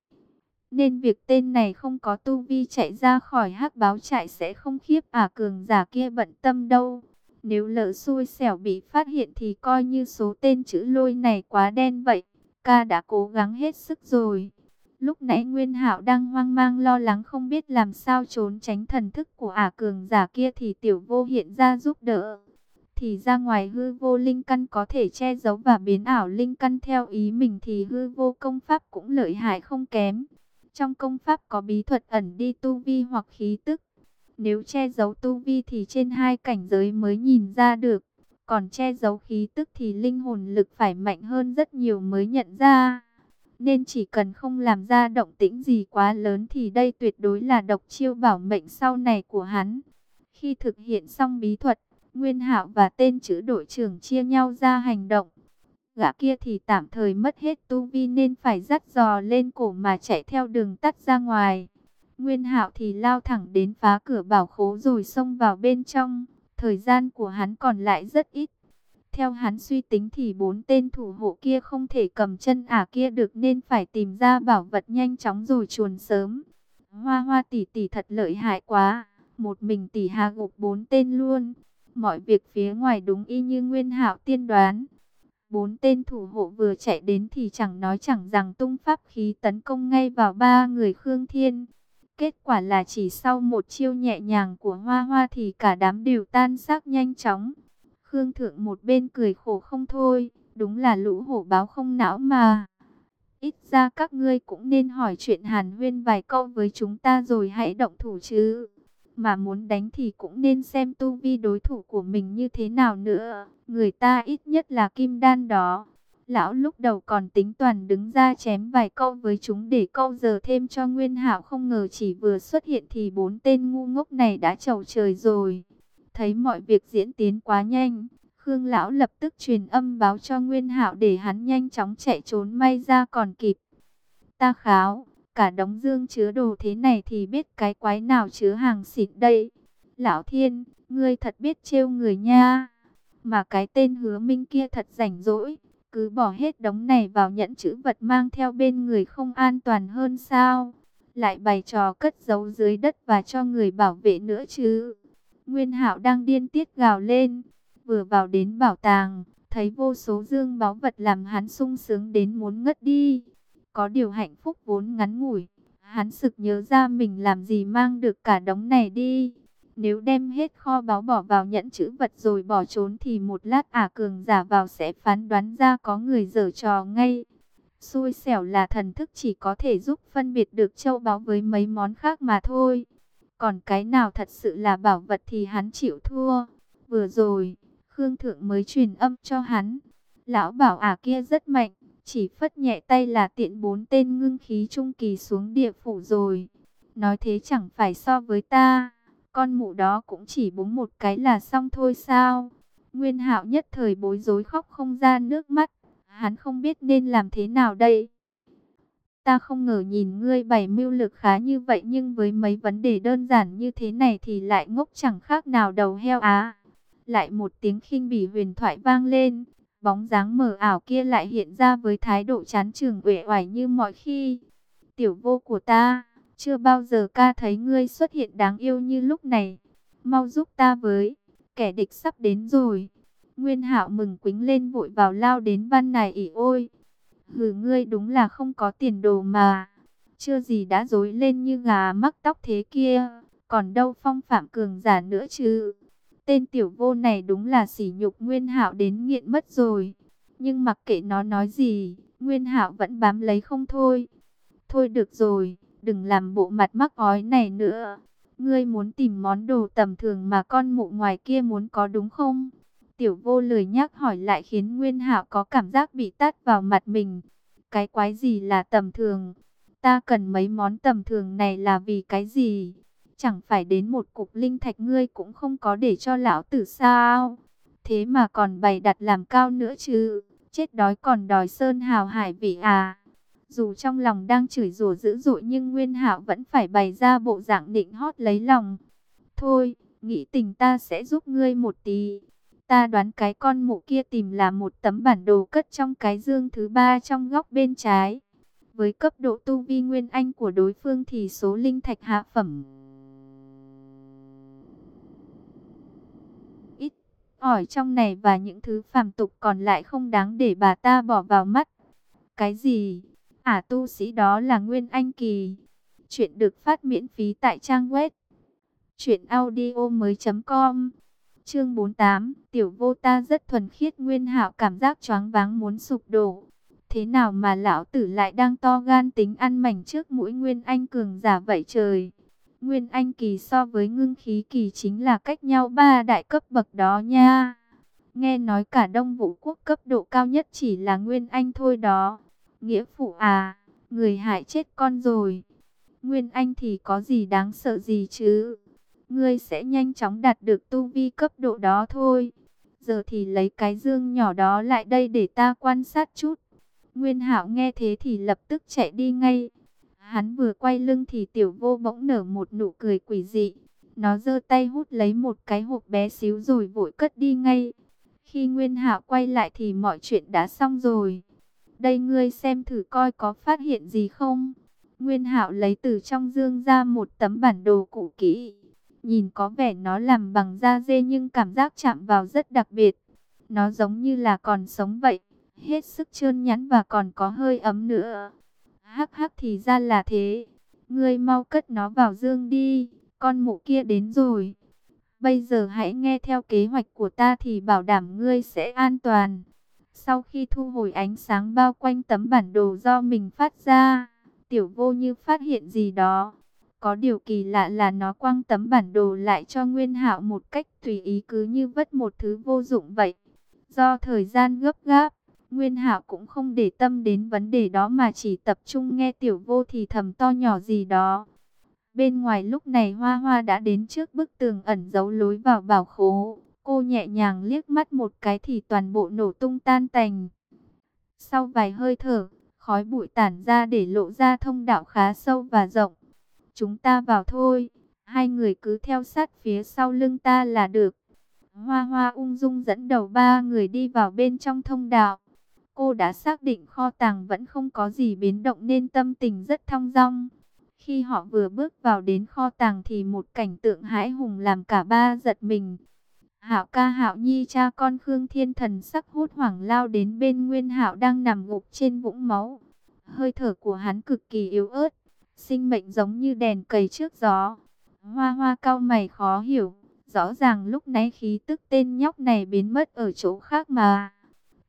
[SPEAKER 1] Nên việc tên này không có tu vi chạy ra khỏi hắc báo trại sẽ không khiếp à cường giả kia bận tâm đâu. Nếu lỡ xui xẻo bị phát hiện thì coi như số tên chữ lôi này quá đen vậy. Ca đã cố gắng hết sức rồi. Lúc nãy Nguyên Hạo đang hoang mang lo lắng không biết làm sao trốn tránh thần thức của ả cường giả kia thì tiểu vô hiện ra giúp đỡ. Thì ra ngoài hư vô linh căn có thể che giấu và biến ảo linh căn theo ý mình thì hư vô công pháp cũng lợi hại không kém. Trong công pháp có bí thuật ẩn đi tu vi hoặc khí tức. Nếu che giấu tu vi thì trên hai cảnh giới mới nhìn ra được. Còn che giấu khí tức thì linh hồn lực phải mạnh hơn rất nhiều mới nhận ra. Nên chỉ cần không làm ra động tĩnh gì quá lớn thì đây tuyệt đối là độc chiêu bảo mệnh sau này của hắn. Khi thực hiện xong bí thuật, Nguyên Hạo và tên chữ đội trưởng chia nhau ra hành động. Gã kia thì tạm thời mất hết tu vi nên phải dắt dò lên cổ mà chạy theo đường tắt ra ngoài. Nguyên Hạo thì lao thẳng đến phá cửa bảo khố rồi xông vào bên trong. Thời gian của hắn còn lại rất ít. Theo hắn suy tính thì bốn tên thủ hộ kia không thể cầm chân ả kia được nên phải tìm ra bảo vật nhanh chóng rồi chuồn sớm. Hoa hoa tỷ tỷ thật lợi hại quá, một mình tỷ hà gục bốn tên luôn. Mọi việc phía ngoài đúng y như Nguyên Hạo tiên đoán. Bốn tên thủ hộ vừa chạy đến thì chẳng nói chẳng rằng tung pháp khí tấn công ngay vào ba người Khương Thiên. Kết quả là chỉ sau một chiêu nhẹ nhàng của Hoa Hoa thì cả đám đều tan xác nhanh chóng. Khương Thượng một bên cười khổ không thôi, đúng là lũ hổ báo không não mà. Ít ra các ngươi cũng nên hỏi chuyện Hàn Huyên vài câu với chúng ta rồi hãy động thủ chứ. Mà muốn đánh thì cũng nên xem tu vi đối thủ của mình như thế nào nữa. Người ta ít nhất là kim đan đó. Lão lúc đầu còn tính toàn đứng ra chém vài câu với chúng để câu giờ thêm cho Nguyên Hạo không ngờ chỉ vừa xuất hiện thì bốn tên ngu ngốc này đã trầu trời rồi. Thấy mọi việc diễn tiến quá nhanh, Khương Lão lập tức truyền âm báo cho Nguyên Hạo để hắn nhanh chóng chạy trốn may ra còn kịp. Ta kháo, cả đống dương chứa đồ thế này thì biết cái quái nào chứa hàng xịn đây. Lão Thiên, ngươi thật biết trêu người nha. Mà cái tên hứa minh kia thật rảnh rỗi, cứ bỏ hết đống này vào nhẫn chữ vật mang theo bên người không an toàn hơn sao. Lại bày trò cất giấu dưới đất và cho người bảo vệ nữa chứ. Nguyên Hạo đang điên tiết gào lên, vừa vào đến bảo tàng, thấy vô số dương báu vật làm hắn sung sướng đến muốn ngất đi. Có điều hạnh phúc vốn ngắn ngủi, hắn sực nhớ ra mình làm gì mang được cả đống này đi. Nếu đem hết kho báu bỏ vào nhẫn chữ vật rồi bỏ trốn thì một lát ả cường giả vào sẽ phán đoán ra có người dở trò ngay. Xui xẻo là thần thức chỉ có thể giúp phân biệt được châu báu với mấy món khác mà thôi. Còn cái nào thật sự là bảo vật thì hắn chịu thua. Vừa rồi, Khương Thượng mới truyền âm cho hắn. Lão bảo ả kia rất mạnh, chỉ phất nhẹ tay là tiện bốn tên ngưng khí trung kỳ xuống địa phủ rồi. Nói thế chẳng phải so với ta, con mụ đó cũng chỉ búng một cái là xong thôi sao. Nguyên hạo nhất thời bối rối khóc không ra nước mắt, hắn không biết nên làm thế nào đây. Ta không ngờ nhìn ngươi bày mưu lực khá như vậy nhưng với mấy vấn đề đơn giản như thế này thì lại ngốc chẳng khác nào đầu heo á. Lại một tiếng khinh bỉ huyền thoại vang lên, bóng dáng mờ ảo kia lại hiện ra với thái độ chán trường uể oải như mọi khi. Tiểu vô của ta, chưa bao giờ ca thấy ngươi xuất hiện đáng yêu như lúc này. Mau giúp ta với, kẻ địch sắp đến rồi. Nguyên hạo mừng quính lên vội vào lao đến văn này ỉ ôi. Hừ ngươi đúng là không có tiền đồ mà. Chưa gì đã dối lên như gà mắc tóc thế kia. Còn đâu phong phạm cường giả nữa chứ. Tên tiểu vô này đúng là sỉ nhục Nguyên Hạo đến nghiện mất rồi. Nhưng mặc kệ nó nói gì, Nguyên Hạo vẫn bám lấy không thôi. Thôi được rồi, đừng làm bộ mặt mắc ói này nữa. Ngươi muốn tìm món đồ tầm thường mà con mụ ngoài kia muốn có đúng không? Tiểu vô lời nhắc hỏi lại khiến Nguyên Hạo có cảm giác bị tát vào mặt mình. Cái quái gì là tầm thường? Ta cần mấy món tầm thường này là vì cái gì? Chẳng phải đến một cục linh thạch ngươi cũng không có để cho lão tử sao? Thế mà còn bày đặt làm cao nữa chứ? Chết đói còn đòi sơn hào hải vị à? Dù trong lòng đang chửi rủa dữ dội nhưng Nguyên Hạo vẫn phải bày ra bộ dạng định hót lấy lòng. Thôi, nghĩ tình ta sẽ giúp ngươi một tí. Ta đoán cái con mụ kia tìm là một tấm bản đồ cất trong cái dương thứ ba trong góc bên trái. với cấp độ tu vi nguyên anh của đối phương thì số linh thạch hạ phẩm ít ỏi trong này và những thứ phàm tục còn lại không đáng để bà ta bỏ vào mắt. Cái gì? Ả tu sĩ đó là Nguyên Anh Kỳ. Chuyện được phát miễn phí tại trang web truyệnaudiomoi.com. Chương 48, tiểu vô ta rất thuần khiết Nguyên Hạo cảm giác choáng váng muốn sụp đổ. Thế nào mà lão tử lại đang to gan tính ăn mảnh trước mũi Nguyên Anh cường giả vậy trời? Nguyên Anh kỳ so với ngưng khí kỳ chính là cách nhau ba đại cấp bậc đó nha. Nghe nói cả Đông Vũ Quốc cấp độ cao nhất chỉ là Nguyên Anh thôi đó. Nghĩa phụ à, người hại chết con rồi. Nguyên Anh thì có gì đáng sợ gì chứ? Ngươi sẽ nhanh chóng đạt được tu vi cấp độ đó thôi. Giờ thì lấy cái dương nhỏ đó lại đây để ta quan sát chút. Nguyên Hạo nghe thế thì lập tức chạy đi ngay. Hắn vừa quay lưng thì tiểu vô bỗng nở một nụ cười quỷ dị. Nó giơ tay hút lấy một cái hộp bé xíu rồi vội cất đi ngay. Khi Nguyên Hạo quay lại thì mọi chuyện đã xong rồi. Đây ngươi xem thử coi có phát hiện gì không. Nguyên Hạo lấy từ trong dương ra một tấm bản đồ cũ kỹ. Nhìn có vẻ nó làm bằng da dê nhưng cảm giác chạm vào rất đặc biệt. Nó giống như là còn sống vậy. Hết sức trơn nhắn và còn có hơi ấm nữa. Hắc hắc thì ra là thế. Ngươi mau cất nó vào dương đi. Con mụ kia đến rồi. Bây giờ hãy nghe theo kế hoạch của ta thì bảo đảm ngươi sẽ an toàn. Sau khi thu hồi ánh sáng bao quanh tấm bản đồ do mình phát ra, tiểu vô như phát hiện gì đó. Có điều kỳ lạ là nó quăng tấm bản đồ lại cho Nguyên Hạo một cách tùy ý cứ như vất một thứ vô dụng vậy. Do thời gian gấp gáp, Nguyên Hạo cũng không để tâm đến vấn đề đó mà chỉ tập trung nghe tiểu vô thì thầm to nhỏ gì đó. Bên ngoài lúc này Hoa Hoa đã đến trước bức tường ẩn giấu lối vào bảo khố. Cô nhẹ nhàng liếc mắt một cái thì toàn bộ nổ tung tan tành. Sau vài hơi thở, khói bụi tản ra để lộ ra thông đạo khá sâu và rộng. Chúng ta vào thôi, hai người cứ theo sát phía sau lưng ta là được. Hoa hoa ung dung dẫn đầu ba người đi vào bên trong thông đạo. Cô đã xác định kho tàng vẫn không có gì biến động nên tâm tình rất thong dong. Khi họ vừa bước vào đến kho tàng thì một cảnh tượng hãi hùng làm cả ba giật mình. Hạo ca Hạo Nhi cha con Khương Thiên Thần sắc hốt hoảng lao đến bên Nguyên Hạo đang nằm gục trên vũng máu. Hơi thở của hắn cực kỳ yếu ớt, sinh mệnh giống như đèn cầy trước gió. Hoa hoa cao mày khó hiểu, rõ ràng lúc nãy khí tức tên nhóc này biến mất ở chỗ khác mà.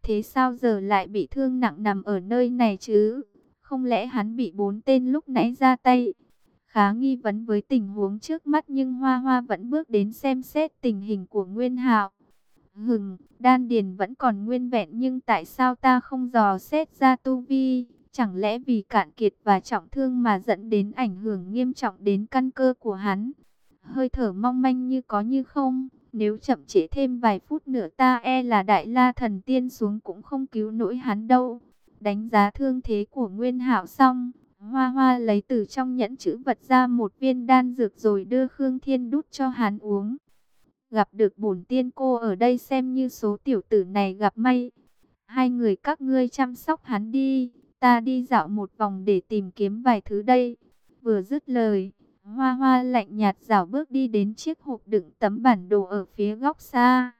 [SPEAKER 1] Thế sao giờ lại bị thương nặng nằm ở nơi này chứ? Không lẽ hắn bị bốn tên lúc nãy ra tay? Khá nghi vấn với tình huống trước mắt nhưng Hoa Hoa vẫn bước đến xem xét tình hình của Nguyên Hạo. Hừng, đan điền vẫn còn nguyên vẹn nhưng tại sao ta không dò xét ra tu vi? Chẳng lẽ vì cạn kiệt và trọng thương mà dẫn đến ảnh hưởng nghiêm trọng đến căn cơ của hắn? Hơi thở mong manh như có như không, nếu chậm trễ thêm vài phút nữa ta e là đại la thần tiên xuống cũng không cứu nổi hắn đâu. Đánh giá thương thế của Nguyên Hạo xong, Hoa hoa lấy từ trong nhẫn chữ vật ra một viên đan dược rồi đưa Khương Thiên đút cho hắn uống. Gặp được bổn tiên cô ở đây xem như số tiểu tử này gặp may. Hai người các ngươi chăm sóc hắn đi, ta đi dạo một vòng để tìm kiếm vài thứ đây. Vừa dứt lời, hoa hoa lạnh nhạt dạo bước đi đến chiếc hộp đựng tấm bản đồ ở phía góc xa.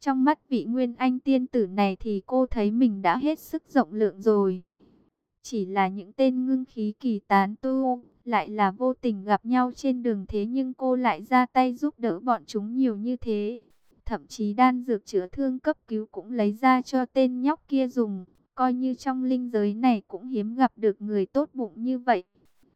[SPEAKER 1] Trong mắt vị nguyên anh tiên tử này thì cô thấy mình đã hết sức rộng lượng rồi. Chỉ là những tên ngưng khí kỳ tán tu, lại là vô tình gặp nhau trên đường thế nhưng cô lại ra tay giúp đỡ bọn chúng nhiều như thế. Thậm chí đan dược chữa thương cấp cứu cũng lấy ra cho tên nhóc kia dùng, coi như trong linh giới này cũng hiếm gặp được người tốt bụng như vậy.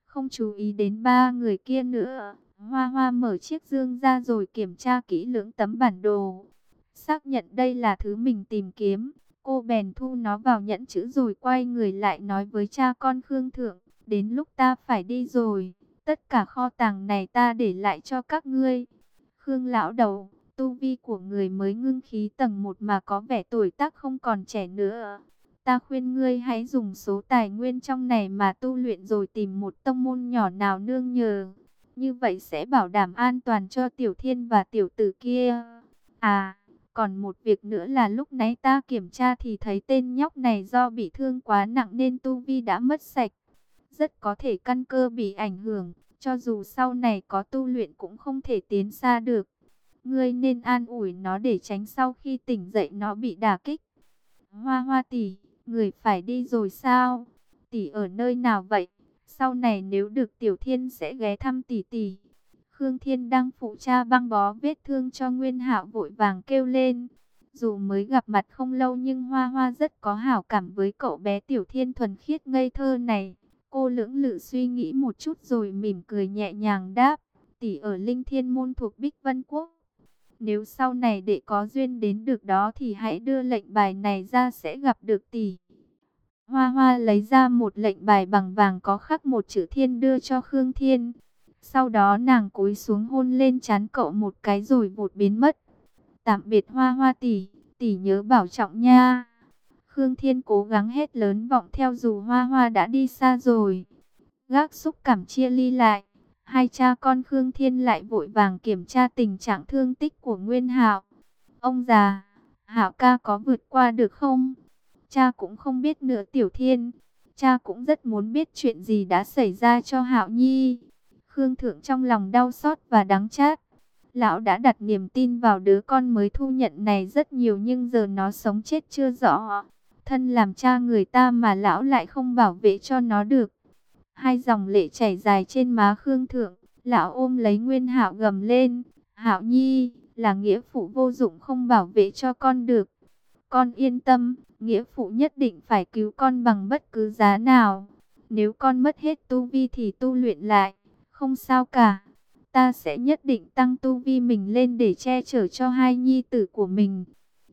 [SPEAKER 1] Không chú ý đến ba người kia nữa, Hoa Hoa mở chiếc dương ra rồi kiểm tra kỹ lưỡng tấm bản đồ. Xác nhận đây là thứ mình tìm kiếm, Cô bèn thu nó vào nhẫn chữ rồi quay người lại nói với cha con Khương Thượng, đến lúc ta phải đi rồi, tất cả kho tàng này ta để lại cho các ngươi. Khương lão đầu, tu vi của người mới ngưng khí tầng 1 mà có vẻ tuổi tác không còn trẻ nữa. Ta khuyên ngươi hãy dùng số tài nguyên trong này mà tu luyện rồi tìm một tông môn nhỏ nào nương nhờ. Như vậy sẽ bảo đảm an toàn cho tiểu thiên và tiểu tử kia. À... Còn một việc nữa là lúc nãy ta kiểm tra thì thấy tên nhóc này do bị thương quá nặng nên tu vi đã mất sạch. rất có thể căn cơ bị ảnh hưởng, cho dù sau này có tu luyện cũng không thể tiến xa được. Ngươi nên an ủi nó để tránh sau khi tỉnh dậy nó bị đả kích. Hoa hoa tỷ, người phải đi rồi sao? Tỷ ở nơi nào vậy? Sau này nếu được Tiểu Thiên sẽ ghé thăm tỷ tỷ. Khương Thiên đang phụ cha băng bó vết thương cho Nguyên Hạo vội vàng kêu lên. Dù mới gặp mặt không lâu nhưng Hoa Hoa rất có hảo cảm với cậu bé Tiểu Thiên thuần khiết ngây thơ này. Cô lưỡng lự suy nghĩ một chút rồi mỉm cười nhẹ nhàng đáp. Tỷ ở Linh Thiên Môn thuộc Bích Vân Quốc. Nếu sau này để có duyên đến được đó thì hãy đưa lệnh bài này ra sẽ gặp được tỷ. Hoa Hoa lấy ra một lệnh bài bằng vàng có khắc một chữ thiên đưa cho Khương Thiên. Sau đó nàng cúi xuống hôn lên chán cậu một cái rồi vụt biến mất. Tạm biệt Hoa Hoa tỷ, tỷ nhớ bảo trọng nha. Khương Thiên cố gắng hết lớn vọng theo dù Hoa Hoa đã đi xa rồi. Gác xúc cảm chia ly lại. Hai cha con Khương Thiên lại vội vàng kiểm tra tình trạng thương tích của Nguyên Hạo. Ông già, Hạo ca có vượt qua được không? Cha cũng không biết nữa Tiểu Thiên. Cha cũng rất muốn biết chuyện gì đã xảy ra cho Hạo Nhi. Khương Thượng trong lòng đau xót và đắng chát. Lão đã đặt niềm tin vào đứa con mới thu nhận này rất nhiều nhưng giờ nó sống chết chưa rõ. Thân làm cha người ta mà lão lại không bảo vệ cho nó được. Hai dòng lệ chảy dài trên má Khương Thượng, lão ôm lấy Nguyên Hạo gầm lên, "Hạo Nhi, là nghĩa phụ vô dụng không bảo vệ cho con được. Con yên tâm, nghĩa phụ nhất định phải cứu con bằng bất cứ giá nào. Nếu con mất hết tu vi thì tu luyện lại, không sao cả. Ta sẽ nhất định tăng tu vi mình lên để che chở cho hai nhi tử của mình."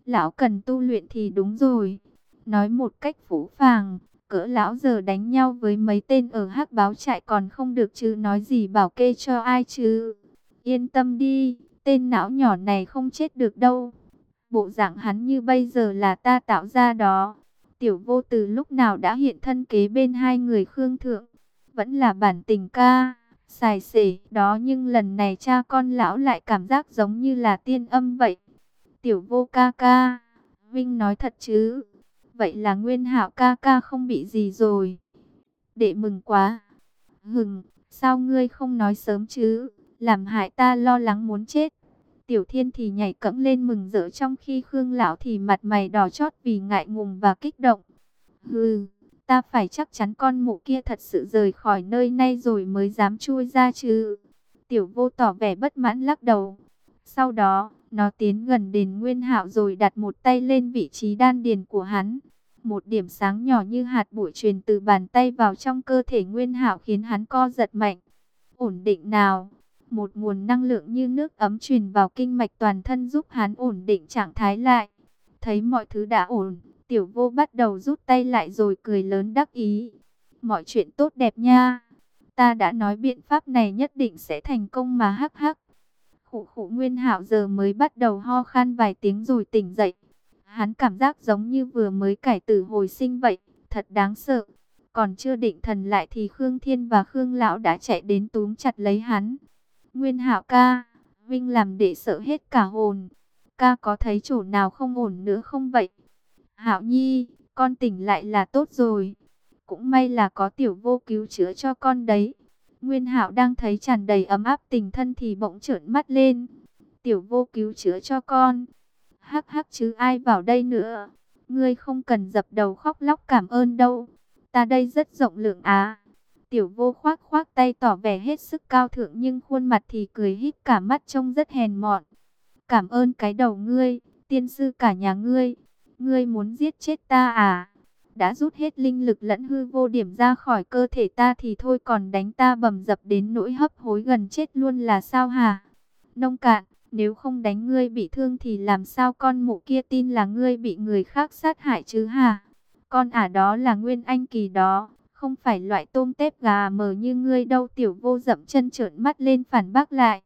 [SPEAKER 1] Lão cần tu luyện thì đúng rồi. Nói một cách phũ phàng, cỡ lão giờ đánh nhau với mấy tên ở hắc báo trại còn không được chứ nói gì bảo kê cho ai chứ. Yên tâm đi, tên não nhỏ này không chết được đâu. Bộ dạng hắn như bây giờ là ta tạo ra đó. Tiểu vô từ lúc nào đã hiện thân kế bên hai người khương thượng. Vẫn là bản tình ca, xài xể đó nhưng lần này cha con lão lại cảm giác giống như là tiên âm vậy. Tiểu vô ca ca, Vinh nói thật chứ Vậy là Nguyên Hạo ca ca không bị gì rồi. Đệ mừng quá. Hừng, sao ngươi không nói sớm chứ? Làm hại ta lo lắng muốn chết. Tiểu Thiên thì nhảy cẫng lên mừng rỡ trong khi Khương lão thì mặt mày đỏ chót vì ngại ngùng và kích động. Hừ, ta phải chắc chắn con mụ kia thật sự rời khỏi nơi này rồi mới dám chui ra chứ. Tiểu Vô tỏ vẻ bất mãn lắc đầu. Sau đó, nó tiến gần đến Nguyên Hạo rồi đặt một tay lên vị trí đan điền của hắn. Một điểm sáng nhỏ như hạt bụi truyền từ bàn tay vào trong cơ thể Nguyên Hạo khiến hắn co giật mạnh. Ổn định nào? Một nguồn năng lượng như nước ấm truyền vào kinh mạch toàn thân giúp hắn ổn định trạng thái lại. Thấy mọi thứ đã ổn, tiểu vô bắt đầu rút tay lại rồi cười lớn đắc ý. Mọi chuyện tốt đẹp nha. Ta đã nói biện pháp này nhất định sẽ thành công mà hắc hắc. Khủ khủ Nguyên Hạo giờ mới bắt đầu ho khan vài tiếng rồi tỉnh dậy. Hắn cảm giác giống như vừa mới cải tử hồi sinh vậy, thật đáng sợ. Còn chưa định thần lại thì Khương Thiên và Khương Lão đã chạy đến túm chặt lấy hắn. Nguyên Hạo ca, Vinh làm để sợ hết cả hồn. Ca có thấy chỗ nào không ổn nữa không vậy? Hạo Nhi, con tỉnh lại là tốt rồi. Cũng may là có tiểu vô cứu chữa cho con đấy. Nguyên Hạo đang thấy tràn đầy ấm áp tình thân thì bỗng trợn mắt lên. Tiểu vô cứu chữa cho con. Hắc hắc chứ ai vào đây nữa. Ngươi không cần dập đầu khóc lóc cảm ơn đâu. Ta đây rất rộng lượng á. Tiểu vô khoác khoác tay tỏ vẻ hết sức cao thượng nhưng khuôn mặt thì cười híp cả mắt trông rất hèn mọn. Cảm ơn cái đầu ngươi, tiên sư cả nhà ngươi. Ngươi muốn giết chết ta à? Đã rút hết linh lực lẫn hư vô điểm ra khỏi cơ thể ta thì thôi còn đánh ta bầm dập đến nỗi hấp hối gần chết luôn là sao hả? Nông cạn, nếu không đánh ngươi bị thương thì làm sao con mụ kia tin là ngươi bị người khác sát hại chứ hả? Con ả đó là nguyên anh kỳ đó, không phải loại tôm tép gà mờ như ngươi đâu tiểu vô dậm chân trợn mắt lên phản bác lại.